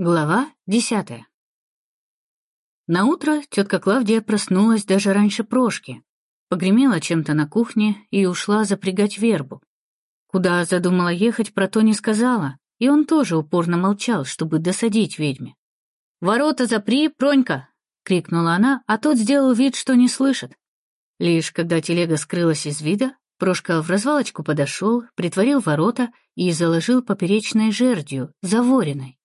Глава десятая. Наутро тетка Клавдия проснулась даже раньше Прошки, погремела чем-то на кухне и ушла запрягать вербу. Куда задумала ехать, про то не сказала, и он тоже упорно молчал, чтобы досадить ведьме. «Ворота запри, Пронька!» — крикнула она, а тот сделал вид, что не слышит. Лишь когда телега скрылась из вида, Прошка в развалочку подошел, притворил ворота и заложил поперечной жердью, заворенной.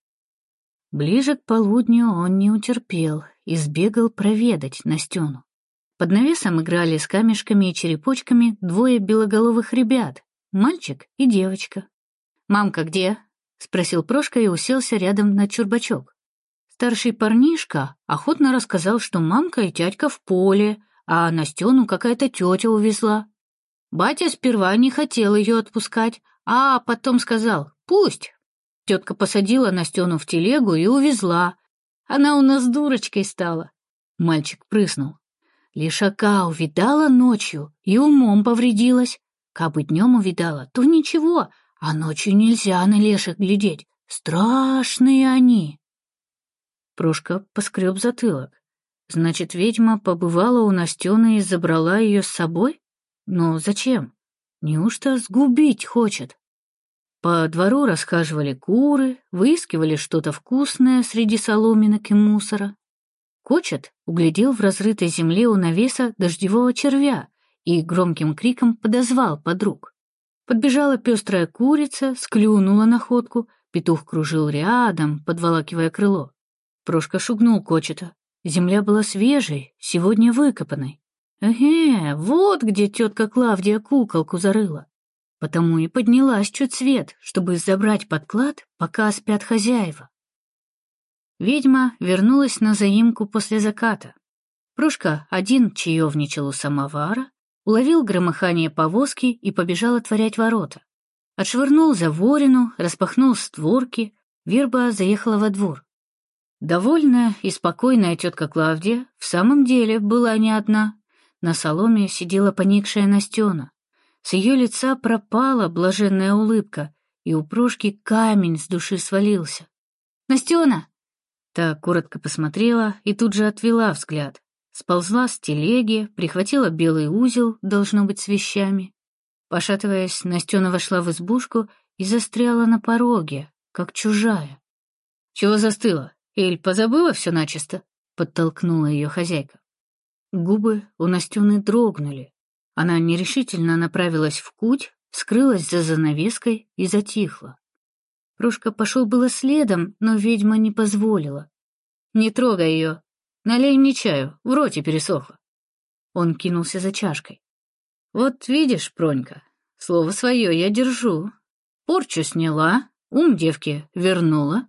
Ближе к полудню он не утерпел и сбегал проведать Настену. Под навесом играли с камешками и черепочками двое белоголовых ребят, мальчик и девочка. «Мамка где?» — спросил Прошка и уселся рядом на чурбачок. Старший парнишка охотно рассказал, что мамка и тятька в поле, а Настену какая-то тетя увезла. Батя сперва не хотел ее отпускать, а потом сказал «Пусть, Тетка посадила Настену в телегу и увезла. Она у нас дурочкой стала. Мальчик прыснул. Лишака увидала ночью и умом повредилась. Кабы днем увидала, то ничего, а ночью нельзя на леших глядеть. Страшные они. Прошка поскреб затылок. Значит, ведьма побывала у Настены и забрала ее с собой? Но зачем? Неужто сгубить хочет? По двору расхаживали куры, выискивали что-то вкусное среди соломинок и мусора. Кочет углядел в разрытой земле у навеса дождевого червя и громким криком подозвал подруг. Подбежала пестрая курица, склюнула находку, петух кружил рядом, подволакивая крыло. Прошка шугнул кочета. Земля была свежей, сегодня выкопанной. Эге, вот где тетка Клавдия куколку зарыла потому и поднялась чуть свет, чтобы забрать подклад, пока спят хозяева. Ведьма вернулась на заимку после заката. Прушка один чаевничал у самовара, уловил громыхание повозки и побежал отворять ворота. Отшвырнул за ворину, распахнул створки, верба заехала во двор. Довольная и спокойная тетка Клавдия в самом деле была не одна. На соломе сидела поникшая Настена. С ее лица пропала блаженная улыбка, и у Прошки камень с души свалился. «Настена!» Та коротко посмотрела и тут же отвела взгляд. Сползла с телеги, прихватила белый узел, должно быть, с вещами. Пошатываясь, Настена вошла в избушку и застряла на пороге, как чужая. «Чего застыла? Эль позабыла все начисто?» — подтолкнула ее хозяйка. Губы у Настены дрогнули, она нерешительно направилась в куть, скрылась за занавеской и затихла. Прошка пошел было следом, но ведьма не позволила. «Не трогай ее! Налей мне чаю, в роте пересохло!» Он кинулся за чашкой. «Вот видишь, Пронька, слово свое я держу. Порчу сняла, ум девки вернула.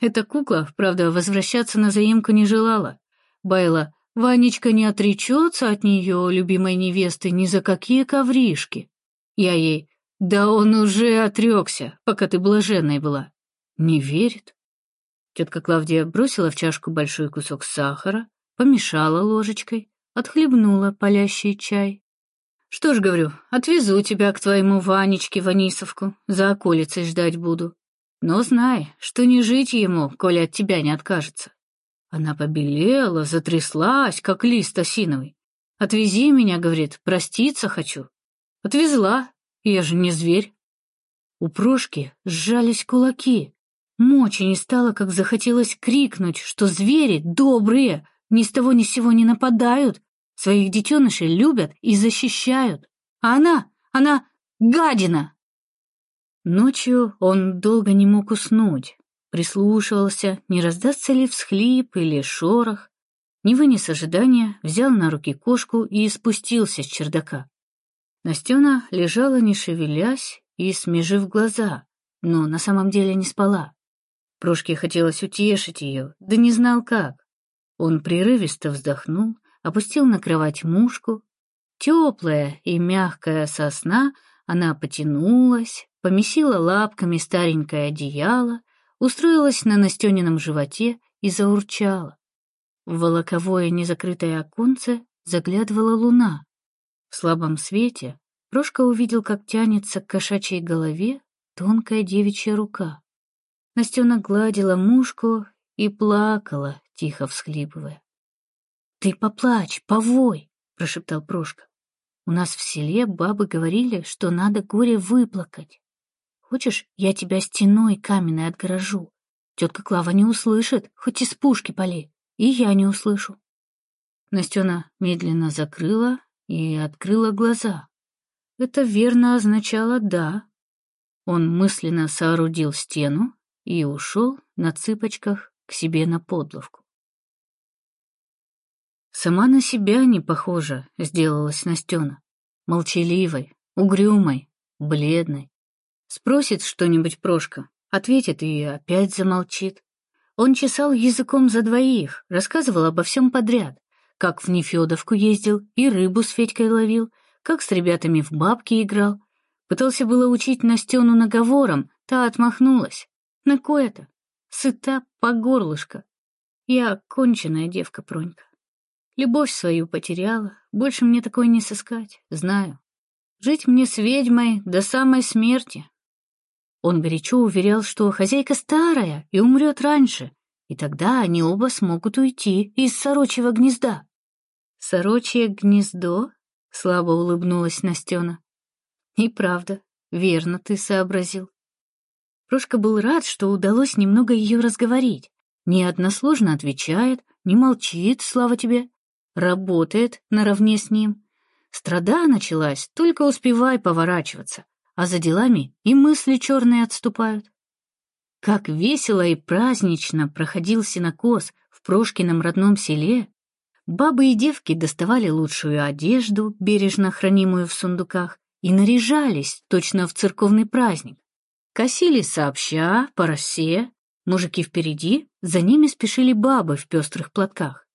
Эта кукла, правда, возвращаться на заимку не желала. Байла Ванечка не отречется от нее, любимой невесты, ни за какие ковришки. Я ей, да он уже отрекся, пока ты блаженной была. Не верит. Тетка Клавдия бросила в чашку большой кусок сахара, помешала ложечкой, отхлебнула палящий чай. Что ж, говорю, отвезу тебя к твоему Ванечке Ванисовку, за околицей ждать буду. Но знай, что не жить ему, коли от тебя не откажется. Она побелела, затряслась, как лист осиновый. «Отвези меня», — говорит, — «проститься хочу». Отвезла, я же не зверь. У Прошки сжались кулаки. Мочи не стало, как захотелось крикнуть, что звери добрые, ни с того ни с сего не нападают, своих детенышей любят и защищают. А она, она гадина! Ночью он долго не мог уснуть. Прислушивался, не раздастся ли всхлип или шорох. Не вынес ожидания, взял на руки кошку и спустился с чердака. Настена лежала, не шевелясь и смежив глаза, но на самом деле не спала. Прошке хотелось утешить ее, да не знал как. Он прерывисто вздохнул, опустил на кровать мушку. Теплая и мягкая сосна, она потянулась, помесила лапками старенькое одеяло, устроилась на Настенином животе и заурчала. В волоковое незакрытое оконце заглядывала луна. В слабом свете Прошка увидел, как тянется к кошачьей голове тонкая девичья рука. Настена гладила мушку и плакала, тихо всхлипывая. «Ты поплачь, повой!» — прошептал Прошка. «У нас в селе бабы говорили, что надо горе выплакать. Хочешь, я тебя стеной каменной отгорожу? Тетка Клава не услышит, хоть из пушки поли, и я не услышу». Настена медленно закрыла и открыла глаза. Это верно означало «да». Он мысленно соорудил стену и ушел на цыпочках к себе на подловку. Сама на себя не похожа сделалась Настена. Молчаливой, угрюмой, бледной. Спросит что-нибудь Прошка, ответит и опять замолчит. Он чесал языком за двоих, рассказывал обо всем подряд, как в Нефедовку ездил и рыбу с Федькой ловил, как с ребятами в бабки играл. Пытался было учить Настену наговором, та отмахнулась. На кое-то. Сыта по горлышко. Я конченая девка, Пронька. Любовь свою потеряла, больше мне такой не сыскать, знаю. Жить мне с ведьмой до самой смерти. Он горячо уверял, что хозяйка старая и умрет раньше, и тогда они оба смогут уйти из сорочьего гнезда. «Сорочье гнездо?» — слабо улыбнулась Настена. «И правда, верно ты сообразил». Прошка был рад, что удалось немного ее разговорить. Не односложно отвечает, не молчит, слава тебе. Работает наравне с ним. Страда началась, только успевай поворачиваться, а за делами и мысли черные отступают. Как весело и празднично проходил синокос в Прошкином родном селе, Бабы и девки доставали лучшую одежду, бережно хранимую в сундуках, и наряжались точно в церковный праздник. Косили сообща, по росе, мужики впереди, за ними спешили бабы в пестрых платках.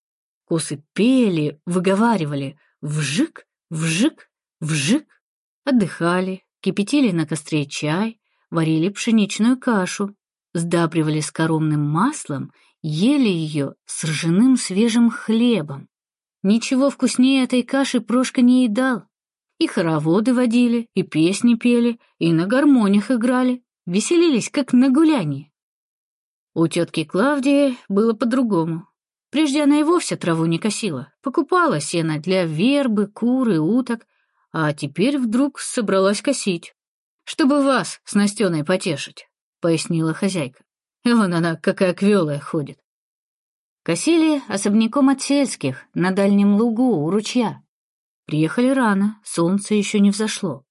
Косы пели, выговаривали «вжик, вжик, вжик», отдыхали, кипятили на костре чай, варили пшеничную кашу, сдабривали скоромным маслом ели ее с ржаным свежим хлебом. Ничего вкуснее этой каши Прошка не едал. И хороводы водили, и песни пели, и на гармониях играли, веселились, как на гулянии. У тетки Клавдии было по-другому. Прежде она и вовсе траву не косила, покупала сено для вербы, куры, уток, а теперь вдруг собралась косить. «Чтобы вас с Настеной потешить», — пояснила хозяйка. Вон она, какая квелая, ходит. Косили особняком от сельских, на дальнем лугу, у ручья. Приехали рано, солнце еще не взошло.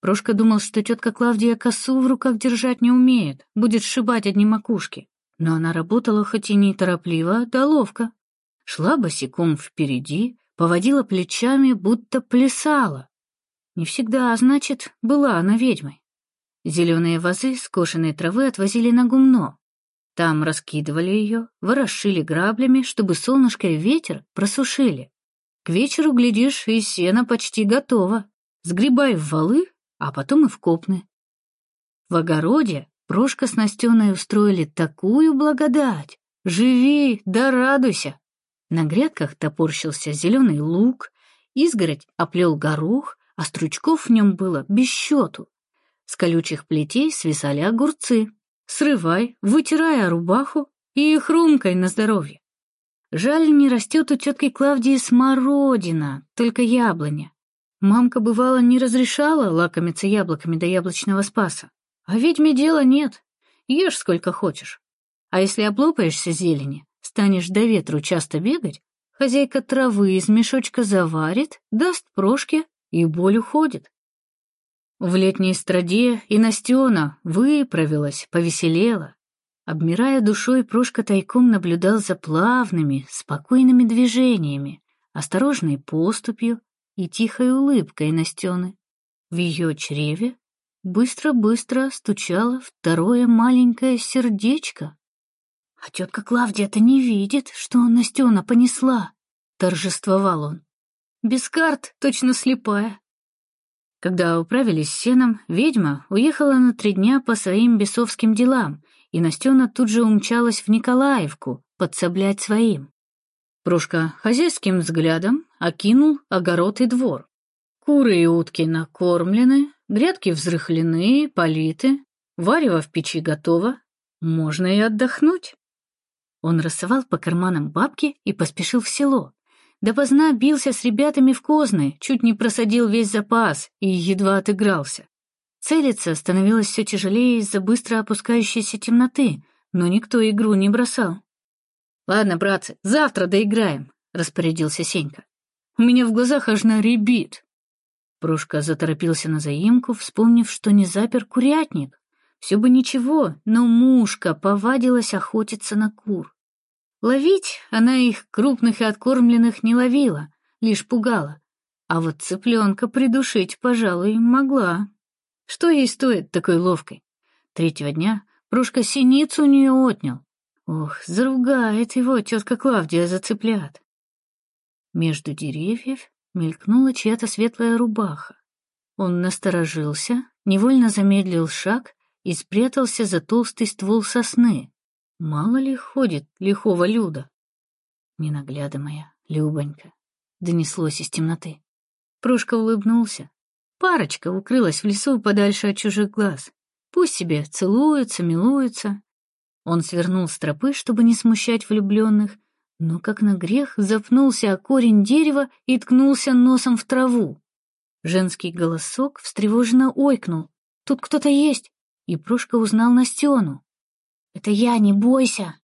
Прошка думал, что тетка Клавдия косу в руках держать не умеет, будет сшибать одни макушки. Но она работала хоть и неторопливо, да ловко. Шла босиком впереди, поводила плечами, будто плясала. Не всегда, а значит, была она ведьмой. Зеленые вазы скошенной травы отвозили на гумно, там раскидывали ее, ворошили граблями, чтобы солнышко и ветер просушили. К вечеру, глядишь, и сено почти готово. Сгребай в валы, а потом и в копны. В огороде Прошка с Настеной устроили такую благодать. Живи, да радуйся. На грядках топорщился зеленый лук, изгородь оплел горох, а стручков в нем было без счету. С колючих плетей свисали огурцы срывай, вытирая рубаху и хрумкой на здоровье. Жаль, не растет у тетки Клавдии смородина, только яблоня. Мамка, бывало, не разрешала лакомиться яблоками до яблочного спаса. А ведьме дела нет, ешь сколько хочешь. А если облопаешься зелени, станешь до ветру часто бегать, хозяйка травы из мешочка заварит, даст прошки, и боль уходит. В летней страде и Настена выправилась, повеселела. Обмирая душой, Прошка тайком наблюдал за плавными, спокойными движениями, осторожной поступью и тихой улыбкой Настены. В ее чреве быстро-быстро стучало второе маленькое сердечко. А тетка Клавдия-то не видит, что Настена понесла, — торжествовал он. Без карт, точно слепая. Когда управились с сеном, ведьма уехала на три дня по своим бесовским делам, и Настена тут же умчалась в Николаевку подсоблять своим. Прошка хозяйским взглядом окинул огород и двор. Куры и утки накормлены, грядки взрыхлены, политы, варево в печи готово. можно и отдохнуть. Он рассовал по карманам бабки и поспешил в село. Допоздна бился с ребятами в Козны, чуть не просадил весь запас и едва отыгрался. Целиться становилось все тяжелее из-за быстро опускающейся темноты, но никто игру не бросал. «Ладно, братцы, завтра доиграем», — распорядился Сенька. «У меня в глазах аж рябит». Прошка заторопился на заимку, вспомнив, что не запер курятник. Все бы ничего, но мушка повадилась охотиться на кур. Ловить она их крупных и откормленных не ловила, лишь пугала. А вот цыпленка придушить, пожалуй, могла. Что ей стоит такой ловкой? Третьего дня Прошка синицу у нее отнял. Ох, заругает его тетка Клавдия за цыплят. Между деревьев мелькнула чья-то светлая рубаха. Он насторожился, невольно замедлил шаг и спрятался за толстый ствол сосны. Мало ли ходит лихого Люда. Ненаглядомая, Любонька, донеслось из темноты. Прошка улыбнулся. Парочка укрылась в лесу подальше от чужих глаз. Пусть себе целуются, милуются. Он свернул с тропы, чтобы не смущать влюбленных, но, как на грех, запнулся о корень дерева и ткнулся носом в траву. Женский голосок встревоженно ойкнул. «Тут кто-то есть!» И Прошка узнал Настену. «Это я, не бойся!»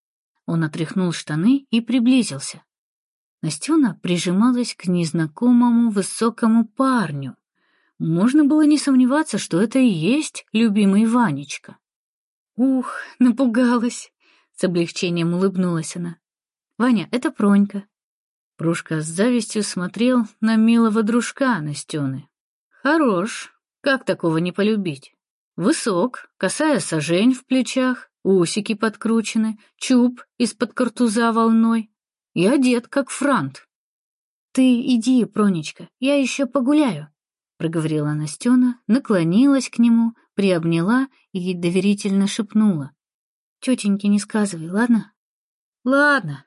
Он отряхнул штаны и приблизился. Настена прижималась к незнакомому высокому парню. Можно было не сомневаться, что это и есть любимый Ванечка. «Ух, напугалась!» — с облегчением улыбнулась она. «Ваня, это Пронька». Прушка с завистью смотрел на милого дружка Настены. «Хорош, как такого не полюбить? Высок, косая сажень в плечах, усики подкручены, чуб из-под картуза волной и одет, как франт. «Ты иди, Пронечка, я еще погуляю», — проговорила Настена, наклонилась к нему, приобняла и доверительно шепнула. «Тетеньке не сказывай, ладно?» «Ладно».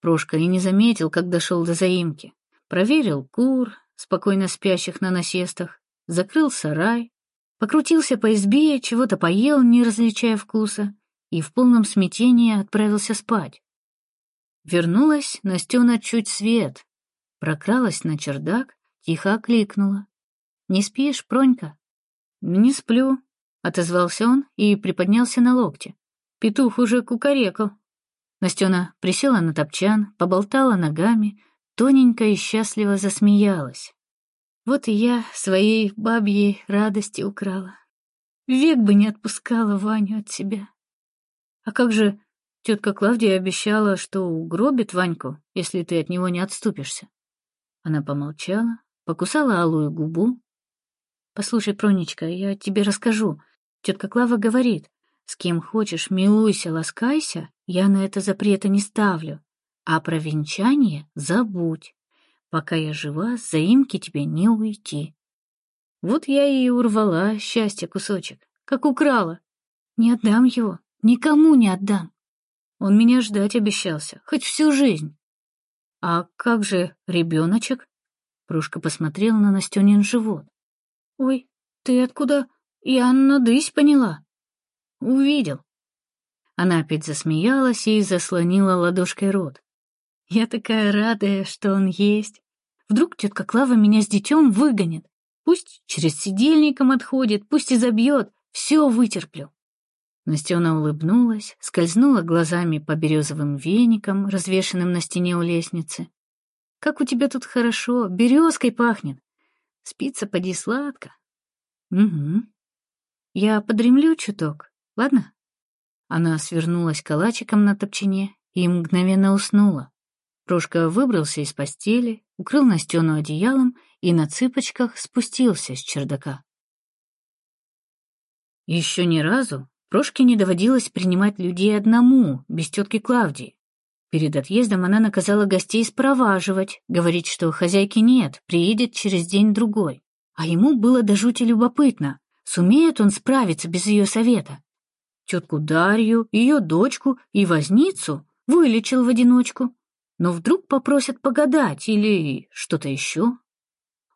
Прошка и не заметил, как дошел до заимки. Проверил кур, спокойно спящих на насестах, закрыл сарай, покрутился по избе, чего-то поел, не различая вкуса, и в полном смятении отправился спать. Вернулась Настена чуть свет, прокралась на чердак, тихо окликнула. «Не спишь, Пронька?» «Не сплю», — отозвался он и приподнялся на локте. Петух уже кукарекал. Настена присела на топчан, поболтала ногами, тоненько и счастливо засмеялась. Вот и я своей бабьей радости украла. Век бы не отпускала Ваню от себя. А как же тетка Клавдия обещала, что угробит Ваньку, если ты от него не отступишься? Она помолчала, покусала алую губу, Послушай, Пронечка, я тебе расскажу. Тетка Клава говорит, с кем хочешь, милуйся, ласкайся, я на это запрета не ставлю. А про венчание забудь. Пока я жива, с заимки тебе не уйти. Вот я и урвала счастье кусочек, как украла. Не отдам его, никому не отдам. Он меня ждать обещался, хоть всю жизнь. А как же ребеночек? Прушка посмотрела на Настенин живот. «Ой, ты откуда? Я надысь поняла». «Увидел». Она опять засмеялась и заслонила ладошкой рот. «Я такая радая, что он есть. Вдруг тетка Клава меня с детем выгонит. Пусть через сидельником отходит, пусть и забьет, все вытерплю». Настена улыбнулась, скользнула глазами по березовым веникам, развешанным на стене у лестницы. «Как у тебя тут хорошо, березкой пахнет. Спится поди сладко. Угу. Я подремлю чуток, ладно? Она свернулась калачиком на топчине и мгновенно уснула. Прошка выбрался из постели, укрыл Настену одеялом и на цыпочках спустился с чердака. Еще ни разу Прошке не доводилось принимать людей одному, без тетки Клавдии. Перед отъездом она наказала гостей спроваживать, говорить, что хозяйки нет, приедет через день-другой. А ему было до жути любопытно, сумеет он справиться без ее совета. Тетку Дарью, ее дочку и возницу вылечил в одиночку. Но вдруг попросят погадать или что-то еще.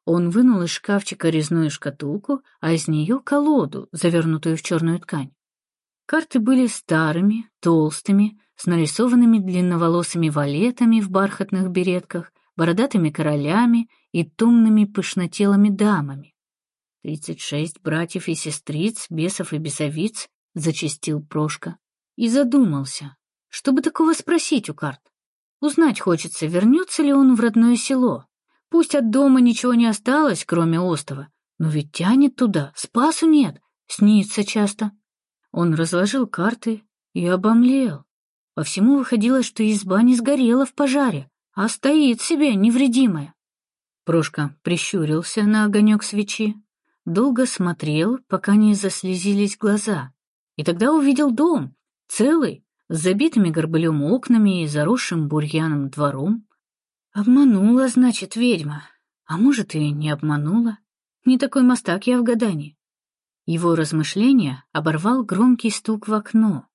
Он вынул из шкафчика резную шкатулку, а из нее колоду, завернутую в черную ткань. Карты были старыми, толстыми, с нарисованными длинноволосыми валетами в бархатных беретках, бородатыми королями и томными пышнотелыми дамами. «Тридцать шесть братьев и сестриц, бесов и бесовиц», — зачастил Прошка. И задумался, чтобы такого спросить у карт. Узнать хочется, вернется ли он в родное село. Пусть от дома ничего не осталось, кроме остова, но ведь тянет туда, спасу нет, снится часто. Он разложил карты и обомлел. По всему выходило, что изба не сгорела в пожаре, а стоит себе невредимая. Прошка прищурился на огонек свечи, долго смотрел, пока не заслезились глаза, и тогда увидел дом, целый, с забитыми горбылем окнами и заросшим бурьяном двором. Обманула, значит, ведьма. А может, и не обманула. Не такой мастак я в гадании. Его размышления оборвал громкий стук в окно.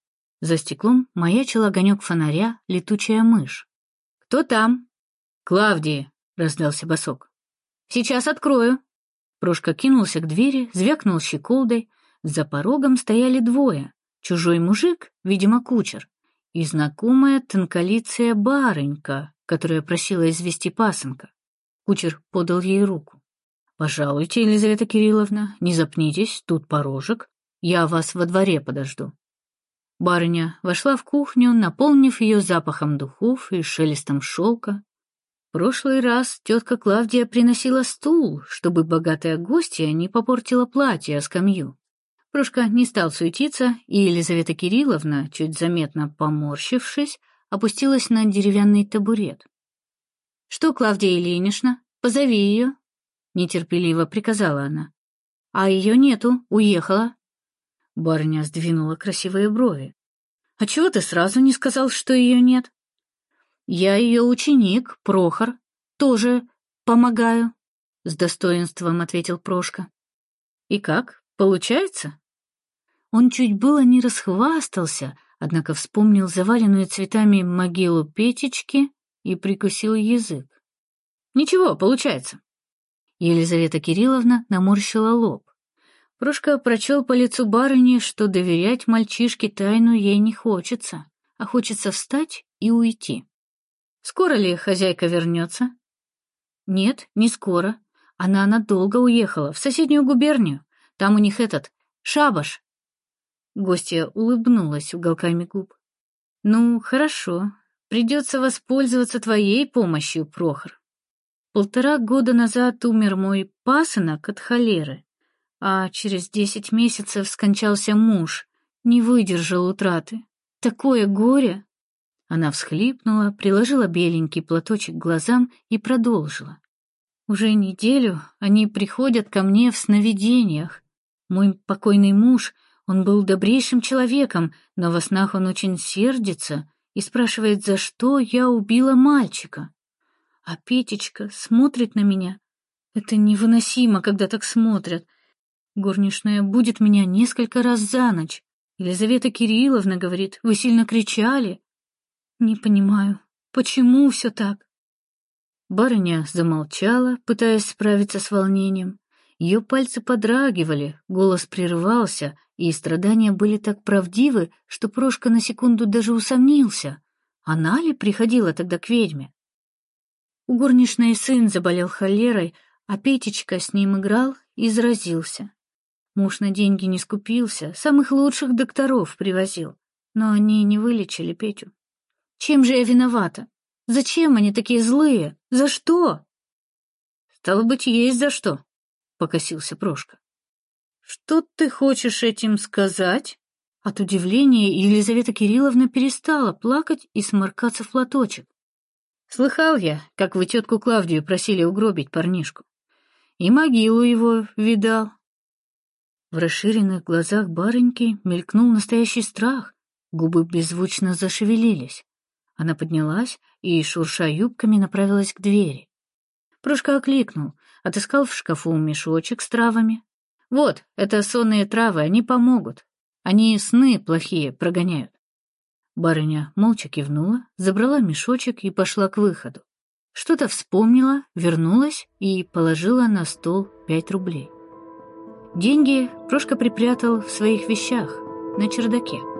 За стеклом маячил огонек фонаря летучая мышь. «Кто там?» «Клавдия», — раздался босок. «Сейчас открою». Прошка кинулся к двери, звякнул щеколдой. За порогом стояли двое. Чужой мужик, видимо, кучер, и знакомая тонколицая барынька, которая просила извести пасынка. Кучер подал ей руку. «Пожалуйте, Елизавета Кирилловна, не запнитесь, тут порожек. Я вас во дворе подожду». Барыня вошла в кухню, наполнив ее запахом духов и шелестом шелка. Прошлый раз тетка Клавдия приносила стул, чтобы богатая гостья не попортила платье о скамью. Прошка не стал суетиться, и Елизавета Кирилловна, чуть заметно поморщившись, опустилась на деревянный табурет. — Что, Клавдия Ильинична, позови ее, — нетерпеливо приказала она. — А ее нету, уехала. Барыня сдвинула красивые брови. — А чего ты сразу не сказал, что ее нет? — Я ее ученик, Прохор, тоже помогаю, — с достоинством ответил Прошка. — И как, получается? Он чуть было не расхвастался, однако вспомнил заваленную цветами могилу Петечки и прикусил язык. «Ничего, получается». Елизавета Кирилловна наморщила лоб. Прошка прочел по лицу барыни, что доверять мальчишке тайну ей не хочется, а хочется встать и уйти. «Скоро ли хозяйка вернется?» «Нет, не скоро. Она надолго уехала, в соседнюю губернию. Там у них этот, шабаш». Гостья улыбнулась уголками губ. «Ну, хорошо. Придется воспользоваться твоей помощью, Прохор. Полтора года назад умер мой пасынок от холеры а через десять месяцев скончался муж, не выдержал утраты. Такое горе! Она всхлипнула, приложила беленький платочек к глазам и продолжила. Уже неделю они приходят ко мне в сновидениях. Мой покойный муж, он был добрейшим человеком, но во снах он очень сердится и спрашивает, за что я убила мальчика. А Петечка смотрит на меня. Это невыносимо, когда так смотрят — Горничная будет меня несколько раз за ночь. Елизавета Кирилловна говорит, вы сильно кричали. Не понимаю, почему все так? Барыня замолчала, пытаясь справиться с волнением. Ее пальцы подрагивали, голос прерывался, и страдания были так правдивы, что Прошка на секунду даже усомнился. Она ли приходила тогда к ведьме? У горничной сын заболел холерой, а Петечка с ним играл и заразился. Муж на деньги не скупился, самых лучших докторов привозил, но они не вылечили Петю. Чем же я виновата? Зачем они такие злые? За что? Стало быть, есть за что, — покосился Прошка. Что ты хочешь этим сказать? От удивления Елизавета Кирилловна перестала плакать и сморкаться в платочек. Слыхал я, как вы тетку Клавдию просили угробить парнишку. И могилу его видал. В расширенных глазах барыньки мелькнул настоящий страх, губы беззвучно зашевелились. Она поднялась и, шурша юбками, направилась к двери. Прошка окликнул, отыскал в шкафу мешочек с травами. «Вот, это сонные травы, они помогут. Они сны плохие прогоняют». Барыня молча кивнула, забрала мешочек и пошла к выходу. Что-то вспомнила, вернулась и положила на стол пять рублей. Деньги Прошка припрятал в своих вещах. на чердаке.